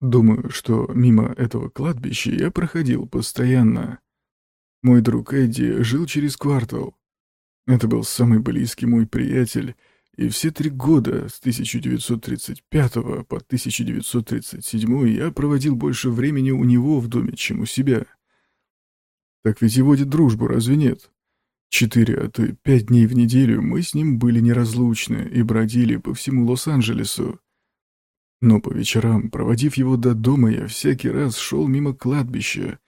Думаю, что мимо этого кладбища я проходил постоянно. Мой друг Эдди жил через квартал. Это был самый близкий мой приятель, и все три года, с 1935 по 1937 я проводил больше времени у него в доме, чем у себя. Так ведь и водит дружбу, разве нет? Четыре, а то и пять дней в неделю мы с ним были неразлучны и бродили по всему Лос-Анджелесу. Но по вечерам, проводив его до дома, я всякий раз шел мимо кладбища,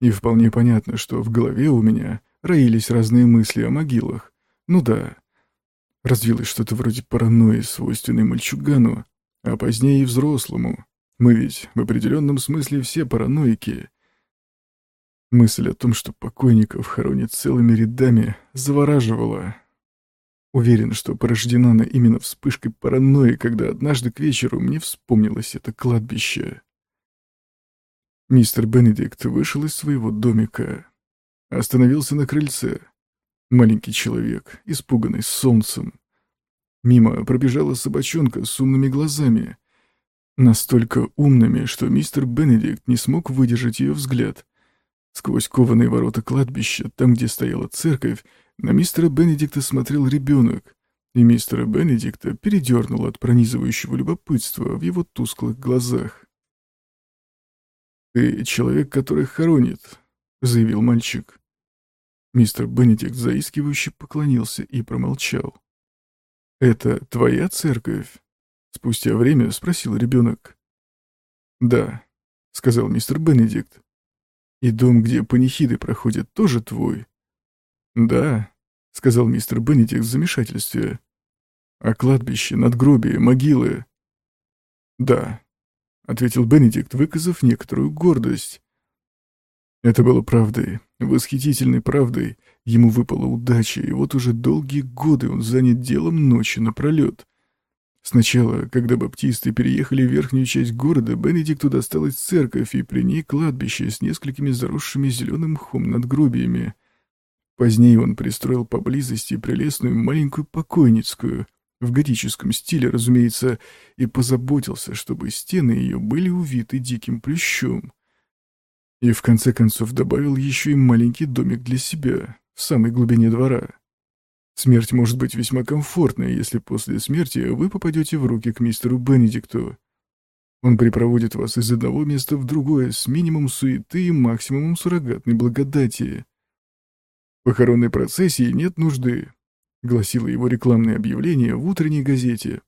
и вполне понятно, что в голове у меня роились разные мысли о могилах. Ну да, развилось что-то вроде паранойи, свойственной мальчугану, а позднее и взрослому. Мы ведь в определенном смысле все параноики. Мысль о том, что покойников хоронят целыми рядами, завораживала. Уверен, что порождена она именно вспышкой паранойи, когда однажды к вечеру мне вспомнилось это кладбище. Мистер Бенедикт вышел из своего домика. Остановился на крыльце. Маленький человек, испуганный солнцем. Мимо пробежала собачонка с умными глазами. Настолько умными, что мистер Бенедикт не смог выдержать ее взгляд. Сквозь кованые ворота кладбища, там, где стояла церковь, на мистера Бенедикта смотрел ребенок, и мистера Бенедикта передернуло от пронизывающего любопытства в его тусклых глазах. «Ты человек, который хоронит», — заявил мальчик. Мистер Бенедикт заискивающе поклонился и промолчал. «Это твоя церковь?» — спустя время спросил ребенок. «Да», — сказал мистер Бенедикт. «И дом, где панихиды проходят, тоже твой?» «Да», — сказал мистер Бенедикт в замешательстве. «А кладбище, надгробие, могилы?» «Да», ответил Бенедикт, выказав некоторую гордость. Это было правдой, восхитительной правдой. Ему выпала удача, и вот уже долгие годы он занят делом ночи напролет. Сначала, когда баптисты переехали в верхнюю часть города, Бенедикту досталась церковь и при ней кладбище с несколькими заросшими зеленым мхом надгробиями. Позднее он пристроил поблизости прелестную маленькую покойницкую — в готическом стиле, разумеется, и позаботился, чтобы стены ее были увиты диким плющом. И в конце концов добавил еще и маленький домик для себя, в самой глубине двора. Смерть может быть весьма комфортной, если после смерти вы попадете в руки к мистеру Бенедикту. Он припроводит вас из одного места в другое с минимум суеты и максимумом суррогатной благодати. Похоронной процессии нет нужды, — гласило его рекламное объявление в утренней газете.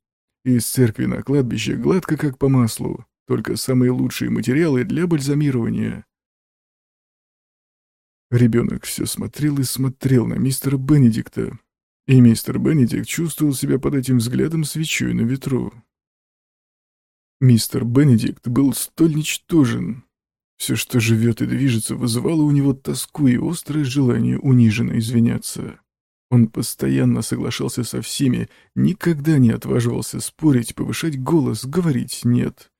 «Из церкви на кладбище гладко, как по маслу, только самые лучшие материалы для бальзамирования». Ребенок все смотрел и смотрел на мистера Бенедикта, и мистер Бенедикт чувствовал себя под этим взглядом свечой на ветру. Мистер Бенедикт был столь ничтожен. Все, что живет и движется, вызывало у него тоску и острое желание униженно извиняться. Он постоянно соглашался со всеми, никогда не отваживался спорить, повышать голос, говорить «нет».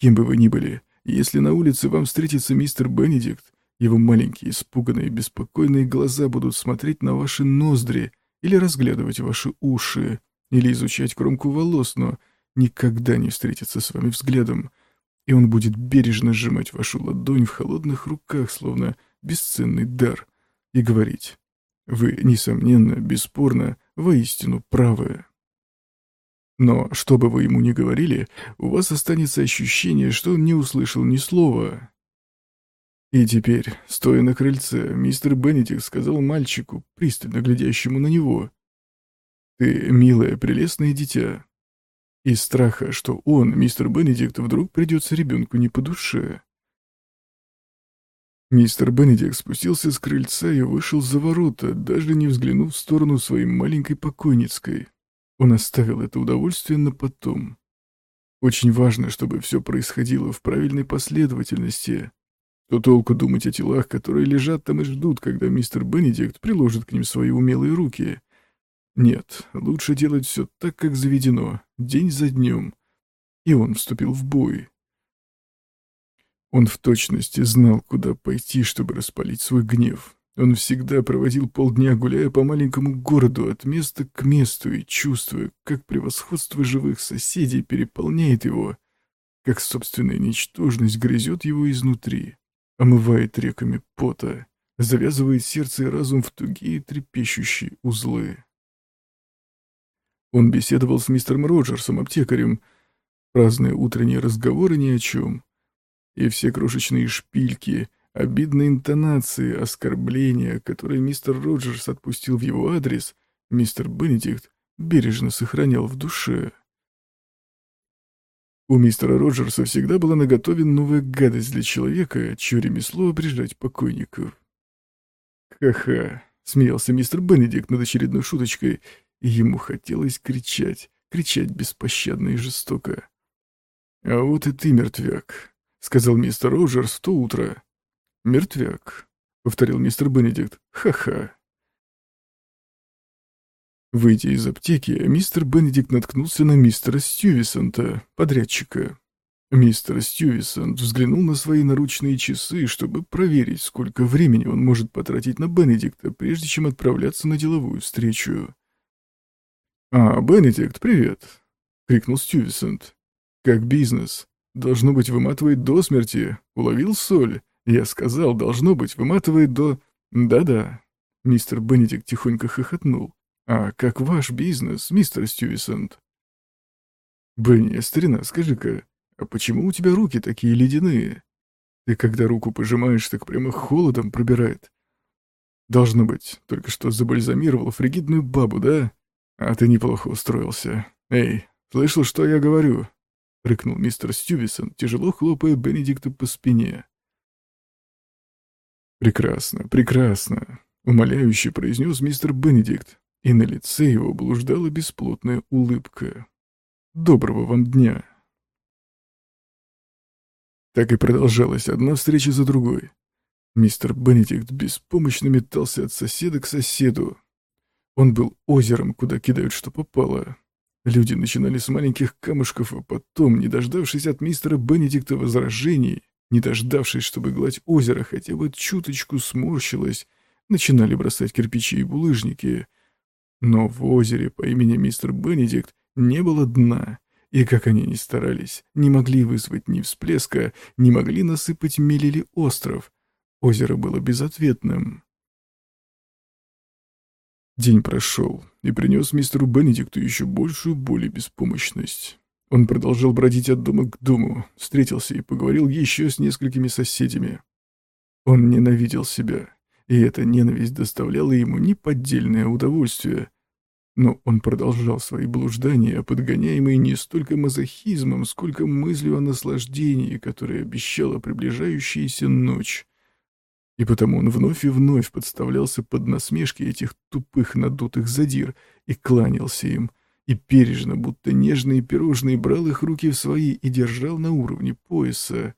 Кем бы вы ни были, если на улице вам встретится мистер Бенедикт, его маленькие, испуганные, беспокойные глаза будут смотреть на ваши ноздри или разглядывать ваши уши, или изучать кромку волос, но никогда не встретиться с вами взглядом, и он будет бережно сжимать вашу ладонь в холодных руках, словно бесценный дар, и говорить вы, несомненно, бесспорно, воистину правы. Но, что бы вы ему ни говорили, у вас останется ощущение, что он не услышал ни слова. И теперь, стоя на крыльце, мистер Бенедикт сказал мальчику, пристально глядящему на него, «Ты, милое, прелестное дитя». Из страха, что он, мистер Бенедикт, вдруг придется ребенку не по душе. Мистер Бенедикт спустился с крыльца и вышел за ворота, даже не взглянув в сторону своей маленькой покойницкой. Он оставил это удовольствие на потом. Очень важно, чтобы все происходило в правильной последовательности. То толку думать о телах, которые лежат там и ждут, когда мистер Бенедикт приложит к ним свои умелые руки. Нет, лучше делать все так, как заведено, день за днем. И он вступил в бой. Он в точности знал, куда пойти, чтобы распалить свой гнев. Он всегда проводил полдня, гуляя по маленькому городу от места к месту и чувствуя, как превосходство живых соседей переполняет его. как собственная ничтожность грызет его изнутри, омывает реками пота, завязывает сердце и разум в тугие трепещущие узлы. Он беседовал с мистером Роджерсом, аптекарем, праздные утренние разговоры ни о чем. И все крошечные шпильки, обидные интонации, оскорбления, которые мистер Роджерс отпустил в его адрес, мистер Бенедикт бережно сохранял в душе. У мистера Роджерса всегда была наготове новая гадость для человека, чье ремесло обрежать покойников. «Ха-ха», — смеялся мистер Бенедикт над очередной шуточкой, и ему хотелось кричать, кричать беспощадно и жестоко. «А вот и ты, мертвяк», — сказал мистер Роджерс в то утро. «Мертвяк», — повторил мистер Бенедикт. «Ха-ха». Выйдя из аптеки, мистер Бенедикт наткнулся на мистера Стювисонта, подрядчика. Мистер Стювисонт взглянул на свои наручные часы, чтобы проверить, сколько времени он может потратить на Бенедикта, прежде чем отправляться на деловую встречу. «А, Бенедикт, привет!» — крикнул Стювисонт. «Как бизнес? Должно быть, выматывает до смерти. Уловил соль? Я сказал, должно быть, выматывает до...» «Да-да». Мистер Бенедикт тихонько хохотнул. «А как ваш бизнес, мистер Стювисонт?» «Бенни, старина, скажи-ка, а почему у тебя руки такие ледяные? Ты когда руку пожимаешь, так прямо холодом пробирает. Должно быть, только что забальзамировал фригидную бабу, да? А ты неплохо устроился. Эй, слышал, что я говорю?» — рыкнул мистер Стювисон, тяжело хлопая Бенедикта по спине. «Прекрасно, прекрасно», — умоляюще произнес мистер Бенедикт и на лице его блуждала бесплотная улыбка. «Доброго вам дня!» Так и продолжалась одна встреча за другой. Мистер Бенедикт беспомощно метался от соседа к соседу. Он был озером, куда кидают что попало. Люди начинали с маленьких камушков, а потом, не дождавшись от мистера Бенедикта возражений, не дождавшись, чтобы гладь озера хотя бы чуточку сморщилась, начинали бросать кирпичи и булыжники — но в озере по имени мистер Бенедикт не было дна, и как они ни старались, не могли вызвать ни всплеска, не могли насыпать мель или остров. Озеро было безответным. День прошел и принес мистеру Бенедикту еще большую боль и беспомощность. Он продолжал бродить от дома к дому, встретился и поговорил еще с несколькими соседями. Он ненавидел себя, и эта ненависть доставляла ему неподдельное удовольствие. Но он продолжал свои блуждания, подгоняемые не столько мазохизмом, сколько мыслью о наслаждении, которое обещала приближающаяся ночь. И потому он вновь и вновь подставлялся под насмешки этих тупых надутых задир и кланялся им, и бережно, будто нежные пирожные, брал их руки в свои и держал на уровне пояса.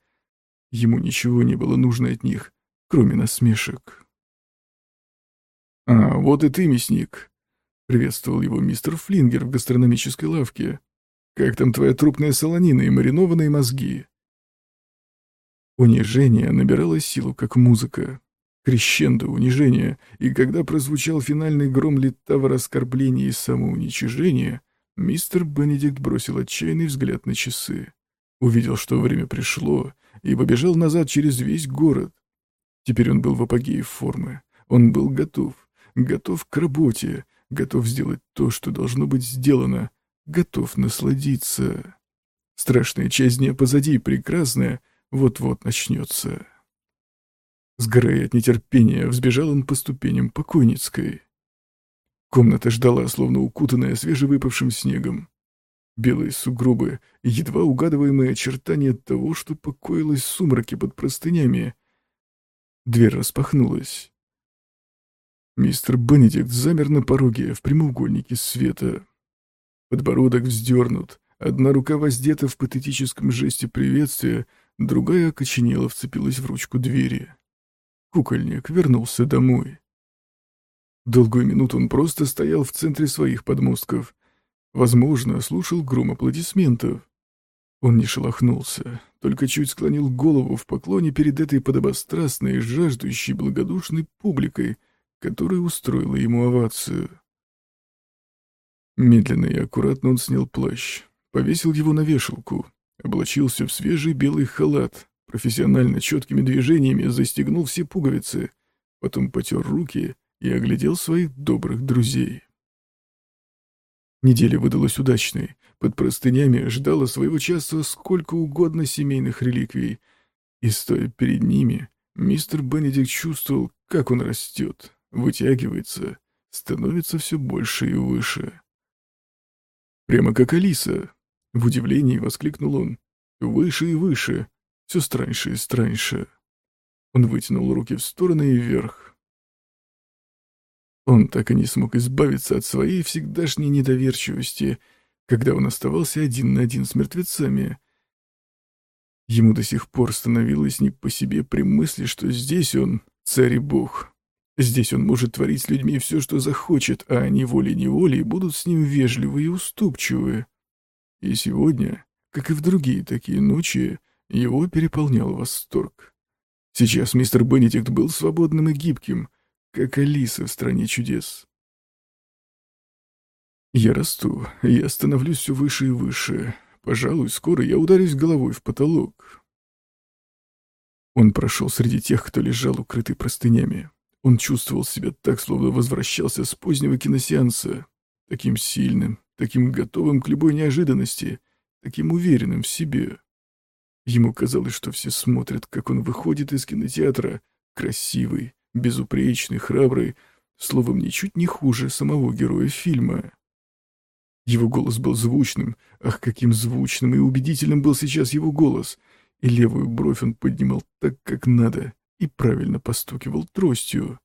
Ему ничего не было нужно от них, кроме насмешек. «А, вот и ты, мясник!» — приветствовал его мистер Флингер в гастрономической лавке. «Как там твоя трупная солонина и маринованные мозги?» Унижение набирало силу, как музыка. Крещендо унижения, и когда прозвучал финальный гром литавр оскорбления и самоуничижения, мистер Бенедикт бросил отчаянный взгляд на часы. Увидел, что время пришло, и побежал назад через весь город. Теперь он был в апогее формы. Он был готов готов к работе, готов сделать то, что должно быть сделано, готов насладиться. Страшная часть дня позади, прекрасная, вот-вот начнется. Сгорая от нетерпения, взбежал он по ступеням покойницкой. Комната ждала, словно укутанная свежевыпавшим снегом. Белые сугробы, едва угадываемые очертания того, что покоилось в сумраке под простынями. Дверь распахнулась. Мистер Бенедикт замер на пороге в прямоугольнике света. Подбородок вздернут, одна рука воздета в патетическом жесте приветствия, другая окоченела вцепилась в ручку двери. Кукольник вернулся домой. Долгую минуту он просто стоял в центре своих подмостков. Возможно, слушал гром аплодисментов. Он не шелохнулся, только чуть склонил голову в поклоне перед этой подобострастной, жаждущей, благодушной публикой — которая устроила ему овацию. Медленно и аккуратно он снял плащ, повесил его на вешалку, облачился в свежий белый халат, профессионально четкими движениями застегнул все пуговицы, потом потер руки и оглядел своих добрых друзей. Неделя выдалась удачной. Под простынями ждало своего часа сколько угодно семейных реликвий. И стоя перед ними, мистер Бенедикт чувствовал, как он растет, вытягивается, становится все больше и выше. Прямо как Алиса. В удивлении воскликнул он. Выше и выше, все страньше и страньше. Он вытянул руки в стороны и вверх. Он так и не смог избавиться от своей всегдашней недоверчивости, когда он оставался один на один с мертвецами. Ему до сих пор становилось не по себе при мысли, что здесь он царь и бог. Здесь он может творить с людьми все, что захочет, а они волей-неволей будут с ним вежливы и уступчивы. И сегодня, как и в другие такие ночи, его переполнял восторг. Сейчас мистер Бенедикт был свободным и гибким, как Алиса в «Стране чудес». Я расту, я становлюсь все выше и выше. Пожалуй, скоро я ударюсь головой в потолок. Он прошел среди тех, кто лежал укрытый простынями. Он чувствовал себя так, словно возвращался с позднего киносеанса. Таким сильным, таким готовым к любой неожиданности, таким уверенным в себе. Ему казалось, что все смотрят, как он выходит из кинотеатра, красивый, безупречный, храбрый, словом, ничуть не хуже самого героя фильма. Его голос был звучным, ах, каким звучным и убедительным был сейчас его голос, и левую бровь он поднимал так, как надо, и правильно постукивал тростью.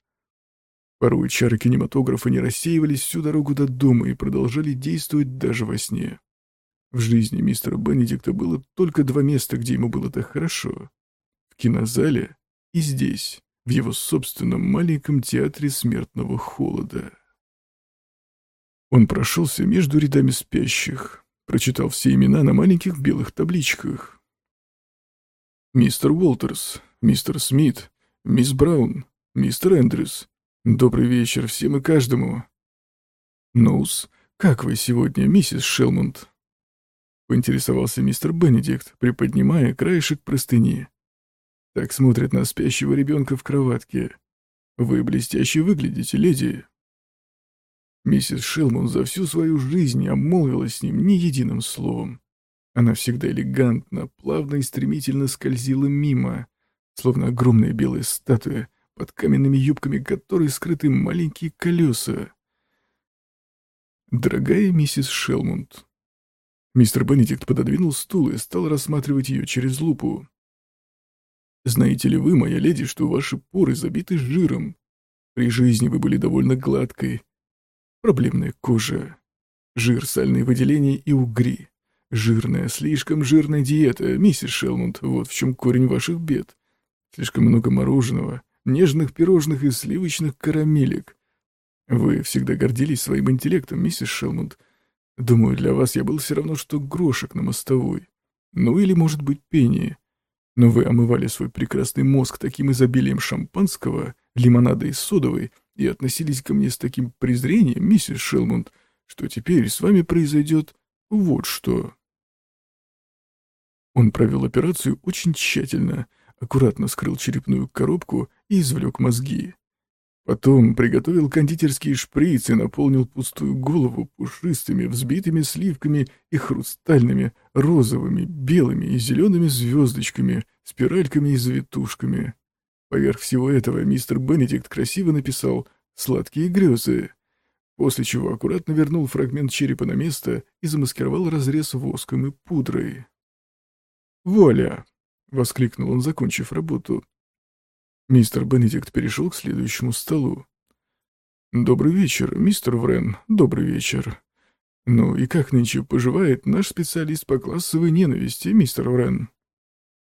Порой чары кинематографа не рассеивались всю дорогу до дома и продолжали действовать даже во сне. В жизни мистера Бенедикта было только два места, где ему было так хорошо. В кинозале и здесь в его собственном маленьком театре смертного холода. Он прошелся между рядами спящих, прочитал все имена на маленьких белых табличках. Мистер Уолтерс, мистер Смит, мисс Браун, мистер Эндрюс. Добрый вечер всем и каждому. Ноус, как вы сегодня, миссис Шелмонд? Поинтересовался мистер Бенедикт, приподнимая краешек простыни. Так смотрят на спящего ребенка в кроватке. Вы блестяще выглядите, леди. Миссис Шелман за всю свою жизнь обмолвилась с ним ни единым словом. Она всегда элегантно, плавно и стремительно скользила мимо, словно огромная белая статуя, под каменными юбками которой скрыты маленькие колеса. «Дорогая миссис Шелмунд». Мистер Бенедикт пододвинул стул и стал рассматривать ее через лупу. Знаете ли вы, моя леди, что ваши поры забиты жиром? При жизни вы были довольно гладкой. Проблемная кожа. Жир, сальные выделения и угри. Жирная, слишком жирная диета, миссис Шелмунд, вот в чем корень ваших бед. Слишком много мороженого, нежных пирожных и сливочных карамелек. Вы всегда гордились своим интеллектом, миссис Шелмунд. Думаю, для вас я был все равно, что грошек на мостовой. Ну или, может быть, пение. Но вы омывали свой прекрасный мозг таким изобилием шампанского, лимонада и содовой и относились ко мне с таким презрением, миссис Шелмунд, что теперь с вами произойдет вот что. Он провел операцию очень тщательно, аккуратно скрыл черепную коробку и извлек мозги. Потом приготовил кондитерские шприцы, наполнил пустую голову пушистыми, взбитыми сливками и хрустальными, розовыми, белыми и зелеными звездочками, спиральками и завитушками. Поверх всего этого мистер Бенедикт красиво написал «сладкие грезы», после чего аккуратно вернул фрагмент черепа на место и замаскировал разрез воском и пудрой. «Вуаля!» — воскликнул он, закончив работу. Мистер Бенедикт перешел к следующему столу. «Добрый вечер, мистер Врен, добрый вечер. Ну и как нынче поживает наш специалист по классовой ненависти, мистер Врен?»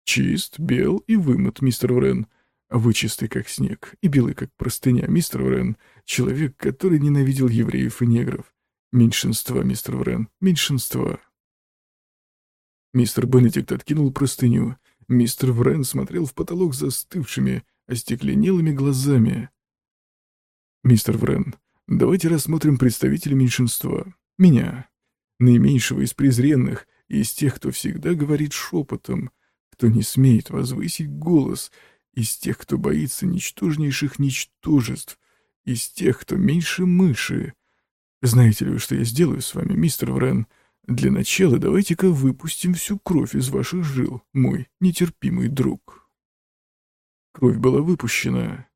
«Чист, бел и вымыт, мистер Врен. Вы чистый, как снег, и белый, как простыня, мистер Врен. Человек, который ненавидел евреев и негров. Меньшинства, мистер Врен, меньшинства». Мистер Бенедикт откинул простыню. Мистер Врен смотрел в потолок застывшими, остекленелыми глазами. «Мистер Врен, давайте рассмотрим представителя меньшинства. Меня, наименьшего из презренных, из тех, кто всегда говорит шепотом, кто не смеет возвысить голос, из тех, кто боится ничтожнейших ничтожеств, из тех, кто меньше мыши. Знаете ли вы, что я сделаю с вами, мистер Врен? Для начала давайте-ка выпустим всю кровь из ваших жил, мой нетерпимый друг. Кровь была выпущена.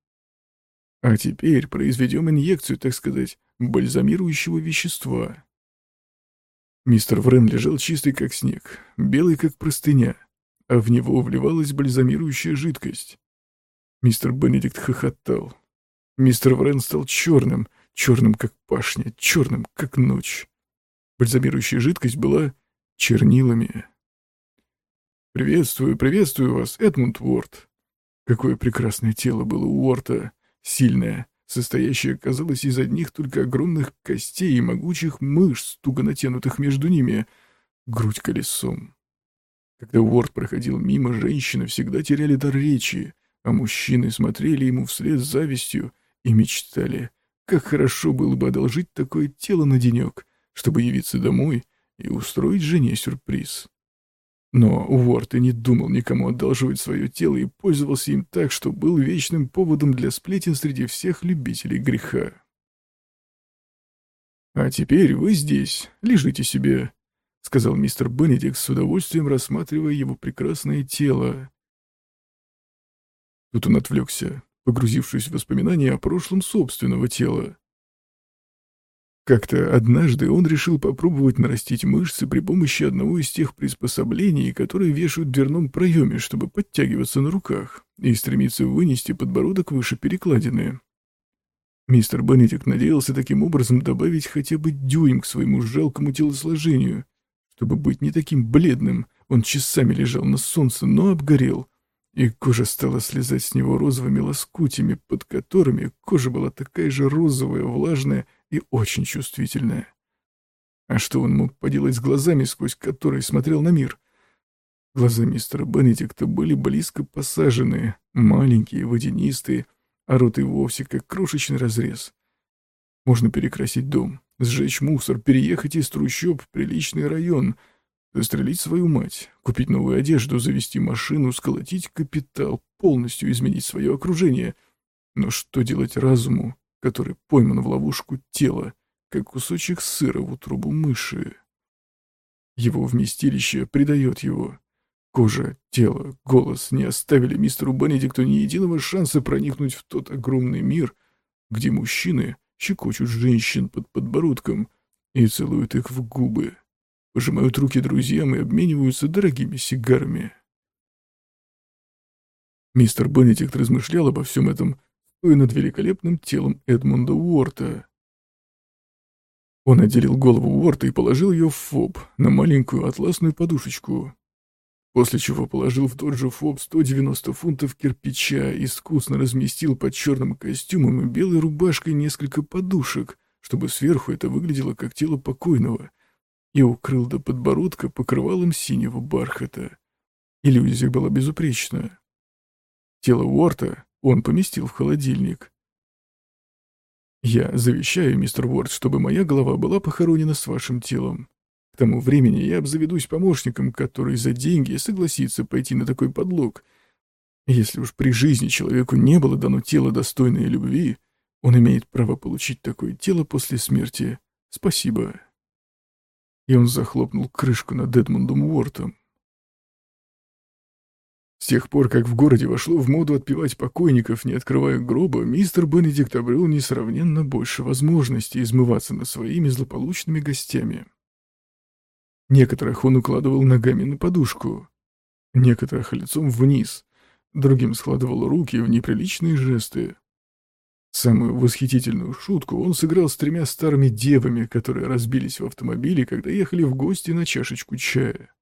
А теперь произведем инъекцию, так сказать, бальзамирующего вещества. Мистер Врен лежал чистый, как снег, белый, как простыня, а в него вливалась бальзамирующая жидкость. Мистер Бенедикт хохотал. Мистер Врен стал черным, черным, как пашня, черным, как ночь. Бальзамирующая жидкость была чернилами. «Приветствую, приветствую вас, Эдмунд Уорд!» Какое прекрасное тело было у Уорта, сильное, состоящее, казалось, из одних только огромных костей и могучих мышц, туго натянутых между ними, грудь колесом. Когда Уорд проходил мимо, женщины всегда теряли дар речи, а мужчины смотрели ему вслед с завистью и мечтали, как хорошо было бы одолжить такое тело на денек, чтобы явиться домой и устроить жене сюрприз. Но Уорд и не думал никому одалживать свое тело и пользовался им так, что был вечным поводом для сплетен среди всех любителей греха. «А теперь вы здесь, лежите себе», — сказал мистер Бенедикт с удовольствием, рассматривая его прекрасное тело. Тут он отвлекся, погрузившись в воспоминания о прошлом собственного тела. Как-то однажды он решил попробовать нарастить мышцы при помощи одного из тех приспособлений, которые вешают в дверном проеме, чтобы подтягиваться на руках, и стремиться вынести подбородок выше перекладины. Мистер Бенедикт надеялся таким образом добавить хотя бы дюйм к своему жалкому телосложению. Чтобы быть не таким бледным, он часами лежал на солнце, но обгорел, и кожа стала слезать с него розовыми лоскутями, под которыми кожа была такая же розовая, влажная и очень чувствительная. А что он мог поделать с глазами, сквозь которые смотрел на мир? Глаза мистера Бенедикта были близко посаженные, маленькие, водянистые, а рот и вовсе как крошечный разрез. Можно перекрасить дом, сжечь мусор, переехать из трущоб в приличный район, застрелить свою мать, купить новую одежду, завести машину, сколотить капитал, полностью изменить свое окружение. Но что делать разуму, который пойман в ловушку тела, как кусочек сыра в утробу мыши. Его вместилище предает его. Кожа, тело, голос не оставили мистеру Бенедикту ни единого шанса проникнуть в тот огромный мир, где мужчины щекочут женщин под подбородком и целуют их в губы, пожимают руки друзьям и обмениваются дорогими сигарами. Мистер Бенедикт размышлял обо всем этом над великолепным телом Эдмунда Уорта. Он отделил голову Уорта и положил ее в фоб, на маленькую атласную подушечку, после чего положил в тот же фоб 190 фунтов кирпича, искусно разместил под черным костюмом и белой рубашкой несколько подушек, чтобы сверху это выглядело как тело покойного, и укрыл до подбородка покрывалом синего бархата. Иллюзия была безупречна. Тело Уорта, он поместил в холодильник. Я завещаю, мистер Уорд, чтобы моя голова была похоронена с вашим телом. К тому времени я обзаведусь помощником, который за деньги согласится пойти на такой подлог. Если уж при жизни человеку не было дано тело, достойное любви, он имеет право получить такое тело после смерти. Спасибо. И он захлопнул крышку над Эдмундом Уортом. С тех пор, как в городе вошло в моду отпевать покойников, не открывая гроба, мистер Бенедикт обрел несравненно больше возможностей измываться над своими злополучными гостями. Некоторых он укладывал ногами на подушку, некоторых лицом вниз, другим складывал руки в неприличные жесты. Самую восхитительную шутку он сыграл с тремя старыми девами, которые разбились в автомобиле, когда ехали в гости на чашечку чая.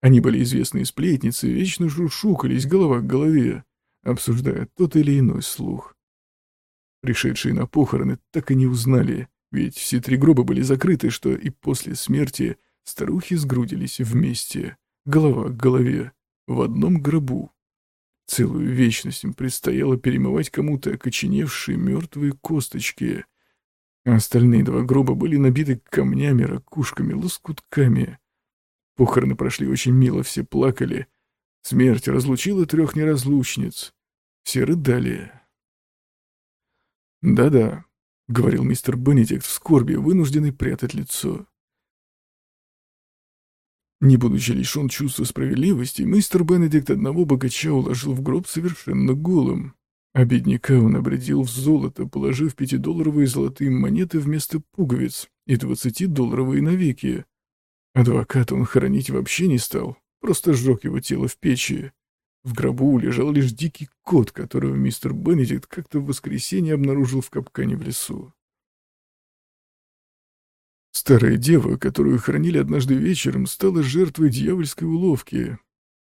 Они были известные сплетницы, вечно шушукались голова к голове, обсуждая тот или иной слух. Пришедшие на похороны так и не узнали, ведь все три гроба были закрыты, что и после смерти старухи сгрудились вместе, голова к голове, в одном гробу. Целую вечность им предстояло перемывать кому-то окоченевшие мертвые косточки, а остальные два гроба были набиты камнями, ракушками, лоскутками, Похороны прошли очень мило, все плакали. Смерть разлучила трех неразлучниц. Все рыдали. «Да-да», — говорил мистер Бенедикт в скорби, вынужденный прятать лицо. Не будучи лишен чувства справедливости, мистер Бенедикт одного богача уложил в гроб совершенно голым, а бедняка он обредил в золото, положив пятидолларовые золотые монеты вместо пуговиц и двадцатидолларовые навеки. Адвоката он хоронить вообще не стал, просто сжег его тело в печи. В гробу лежал лишь дикий кот, которого мистер Бенедикт как-то в воскресенье обнаружил в капкане в лесу. Старая дева, которую хранили однажды вечером, стала жертвой дьявольской уловки.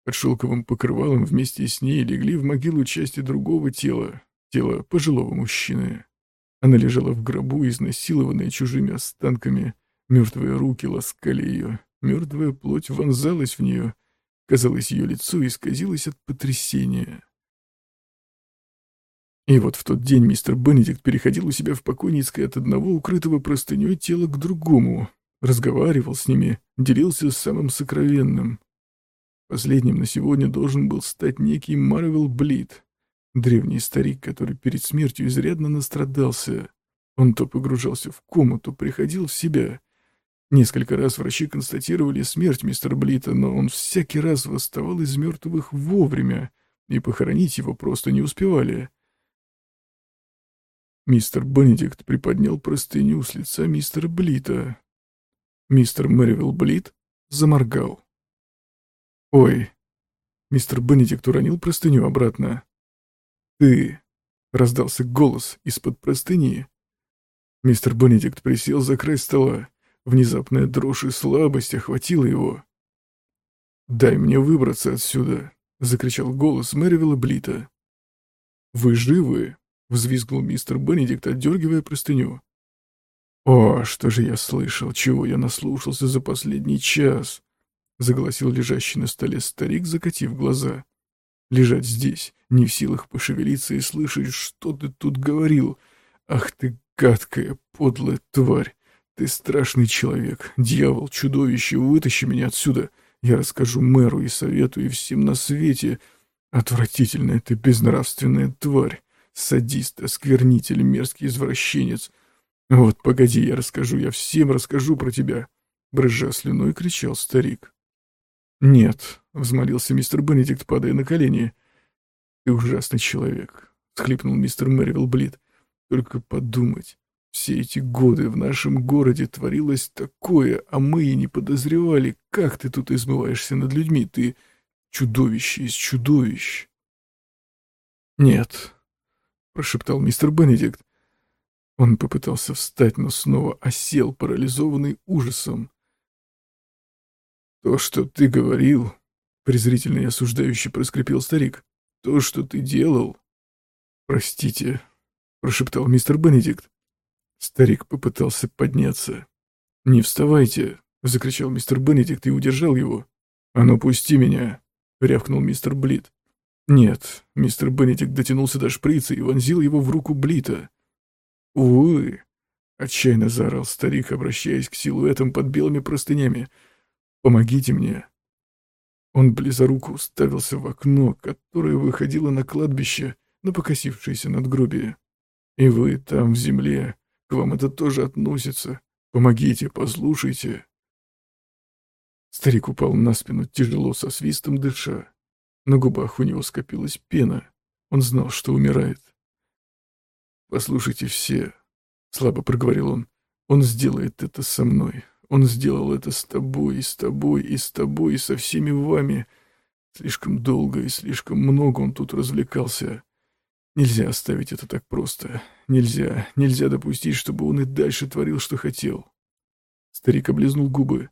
Под шелковым покрывалом вместе с ней легли в могилу части другого тела, тела пожилого мужчины. Она лежала в гробу, изнасилованная чужими останками. Мертвые руки ласкали ее, мертвая плоть вонзалась в нее. Казалось, ее лицо исказилось от потрясения. И вот в тот день мистер Бенедикт переходил у себя в покойницкой от одного укрытого простыней тела к другому, разговаривал с ними, делился самым сокровенным. Последним на сегодня должен был стать некий Марвел Блит, древний старик, который перед смертью изрядно настрадался. Он то погружался в кому, то приходил в себя. Несколько раз врачи констатировали смерть мистера Блита, но он всякий раз восставал из мертвых вовремя, и похоронить его просто не успевали. Мистер Бенедикт приподнял простыню с лица мистера Блита. Мистер Мэривилл Блит заморгал. «Ой!» Мистер Бенедикт уронил простыню обратно. «Ты!» — раздался голос из-под простыни. Мистер Бенедикт присел за край стола. Внезапная дрожь и слабость охватила его. «Дай мне выбраться отсюда!» — закричал голос Мэривилла Блита. «Вы живы?» взвизгнул мистер Бенедикт, отдергивая простыню. «О, что же я слышал, чего я наслушался за последний час?» — загласил лежащий на столе старик, закатив глаза. «Лежать здесь, не в силах пошевелиться и слышать, что ты тут говорил. Ах ты, гадкая, подлая тварь! Ты страшный человек, дьявол, чудовище, вытащи меня отсюда. Я расскажу мэру и совету и всем на свете. Отвратительная ты безнравственная тварь. Садист, осквернитель, мерзкий извращенец. Вот, погоди, я расскажу, я всем расскажу про тебя. Брызжа слюной, кричал старик. «Нет», — взмолился мистер Бенедикт, падая на колени. «Ты ужасный человек», — схлипнул мистер Мэривилл Блит. «Только подумать, все эти годы в нашем городе творилось такое, а мы и не подозревали, как ты тут измываешься над людьми. Ты чудовище из чудовищ». «Нет», — прошептал мистер Бенедикт. Он попытался встать, но снова осел, парализованный ужасом. «То, что ты говорил», — презрительно и осуждающе проскрипел старик, — «то, что ты делал...» «Простите», — прошептал мистер Бенедикт. Старик попытался подняться. «Не вставайте!» — закричал мистер Бенедикт и удержал его. «А ну, пусти меня!» — рявкнул мистер Блит. Нет, мистер Бенедикт дотянулся до шприца и вонзил его в руку Блита. «Увы!» — отчаянно заорал старик, обращаясь к силуэтам под белыми простынями. «Помогите мне!» Он близоруко уставился в окно, которое выходило на кладбище, на покосившееся надгробие. «И вы там, в земле, к вам это тоже относится. Помогите, послушайте!» Старик упал на спину, тяжело, со свистом дыша. На губах у него скопилась пена. Он знал, что умирает. «Послушайте все», — слабо проговорил он, — «он сделает это со мной. Он сделал это с тобой, и с тобой, и с тобой, и со всеми вами. Слишком долго и слишком много он тут развлекался. Нельзя оставить это так просто. Нельзя, нельзя допустить, чтобы он и дальше творил, что хотел». Старик облизнул губы.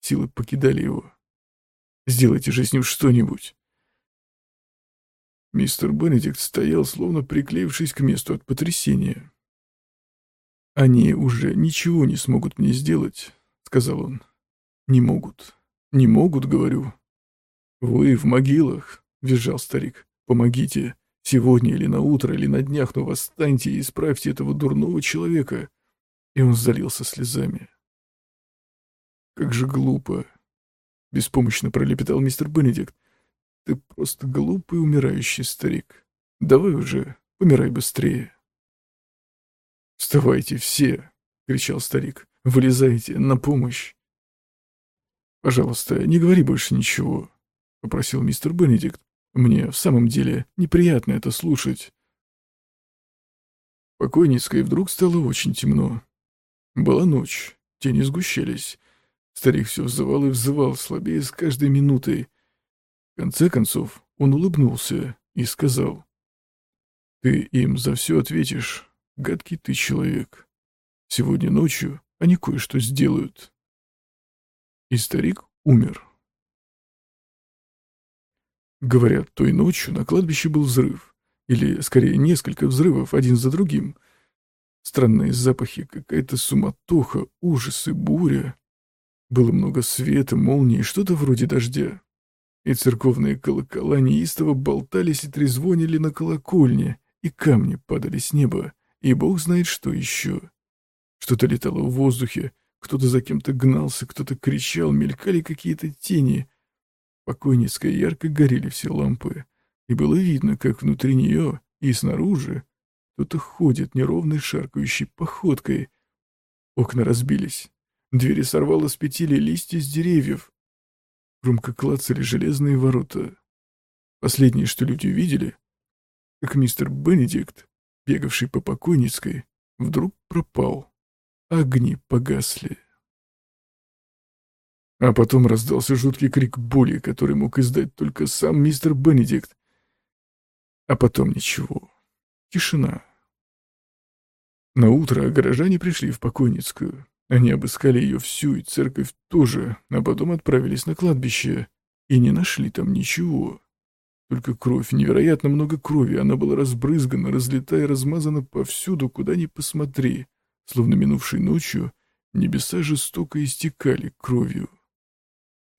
Силы покидали его. «Сделайте же с ним что-нибудь». Мистер Бенедикт стоял, словно приклеившись к месту от потрясения. «Они уже ничего не смогут мне сделать», — сказал он. «Не могут. Не могут, говорю». «Вы в могилах», — визжал старик. «Помогите. Сегодня или на утро, или на днях, но восстаньте и исправьте этого дурного человека». И он залился слезами. «Как же глупо», — беспомощно пролепетал мистер Бенедикт. «Ты просто глупый умирающий старик. Давай уже, помирай быстрее». «Вставайте все!» — кричал старик. «Вылезайте, на помощь!» «Пожалуйста, не говори больше ничего», — попросил мистер Бенедикт. «Мне в самом деле неприятно это слушать». Покойницкой вдруг стало очень темно. Была ночь, тени сгущались. Старик все взывал и взывал, слабее с каждой минутой. В конце концов он улыбнулся и сказал, «Ты им за все ответишь, гадкий ты человек. Сегодня ночью они кое-что сделают». И старик умер. Говорят, той ночью на кладбище был взрыв. Или, скорее, несколько взрывов, один за другим. Странные запахи, какая-то суматоха, ужасы, буря. Было много света, молнии, что-то вроде дождя. И церковные колокола неистово болтались и трезвонили на колокольне, и камни падали с неба, и бог знает что еще. Что-то летало в воздухе, кто-то за кем-то гнался, кто-то кричал, мелькали какие-то тени. Покойницкая ярко горели все лампы и было видно, как внутри нее и снаружи кто-то ходит неровной шаркающей походкой. Окна разбились, двери сорвало с петель листья с деревьев. Громко клацали железные ворота. Последнее, что люди видели, как мистер Бенедикт, бегавший по покойницкой, вдруг пропал. Огни погасли. А потом раздался жуткий крик боли, который мог издать только сам мистер Бенедикт. А потом ничего. Тишина. На утро горожане пришли в покойницкую. Они обыскали ее всю, и церковь тоже, а потом отправились на кладбище. И не нашли там ничего. Только кровь, невероятно много крови, она была разбрызгана, разлита и размазана повсюду, куда ни посмотри. Словно минувшей ночью небеса жестоко истекали кровью.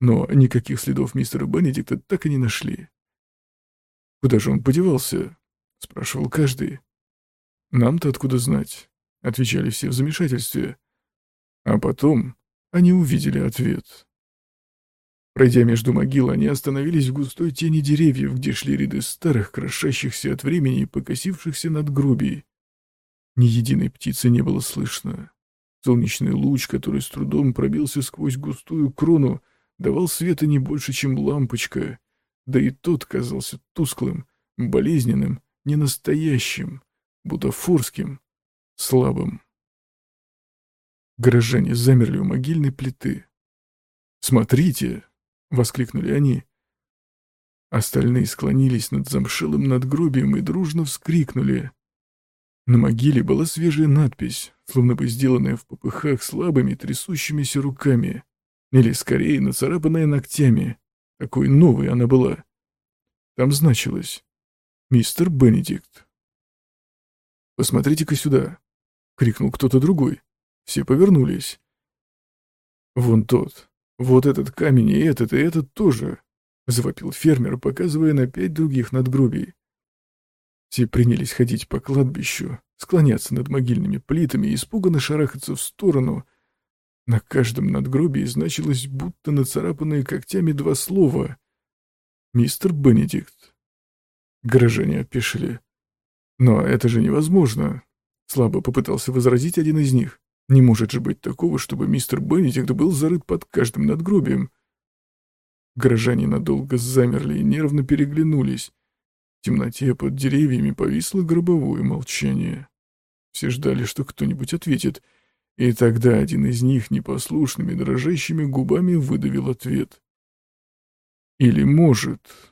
Но никаких следов мистера Бенедикта так и не нашли. «Куда же он подевался?» — спрашивал каждый. «Нам-то откуда знать?» — отвечали все в замешательстве. А потом они увидели ответ. Пройдя между могил, они остановились в густой тени деревьев, где шли ряды старых, крошащихся от времени и покосившихся надгробий. Ни единой птицы не было слышно. Солнечный луч, который с трудом пробился сквозь густую крону, давал света не больше, чем лампочка — да и тот казался тусклым, болезненным, ненастоящим, бутафорским, слабым. Горожане замерли у могильной плиты. «Смотрите!» — воскликнули они. Остальные склонились над замшелым надгробием и дружно вскрикнули. На могиле была свежая надпись, словно бы сделанная в попыхах слабыми трясущимися руками, или скорее нацарапанная ногтями. Какой новой она была. Там значилось «Мистер Бенедикт». «Посмотрите-ка сюда!» — крикнул кто-то другой. Все повернулись. «Вон тот, вот этот камень и этот, и этот тоже!» — завопил фермер, показывая на пять других надгробий. Все принялись ходить по кладбищу, склоняться над могильными плитами и испуганно шарахаться в сторону — на каждом надгробии значилось, будто нацарапанные когтями два слова. «Мистер Бенедикт». Горожане опешили. «Но это же невозможно», — слабо попытался возразить один из них. «Не может же быть такого, чтобы мистер Бенедикт был зарыт под каждым надгробием». Горожане надолго замерли и нервно переглянулись. В темноте под деревьями повисло гробовое молчание. Все ждали, что кто-нибудь ответит — и тогда один из них непослушными дрожащими губами выдавил ответ. Или может,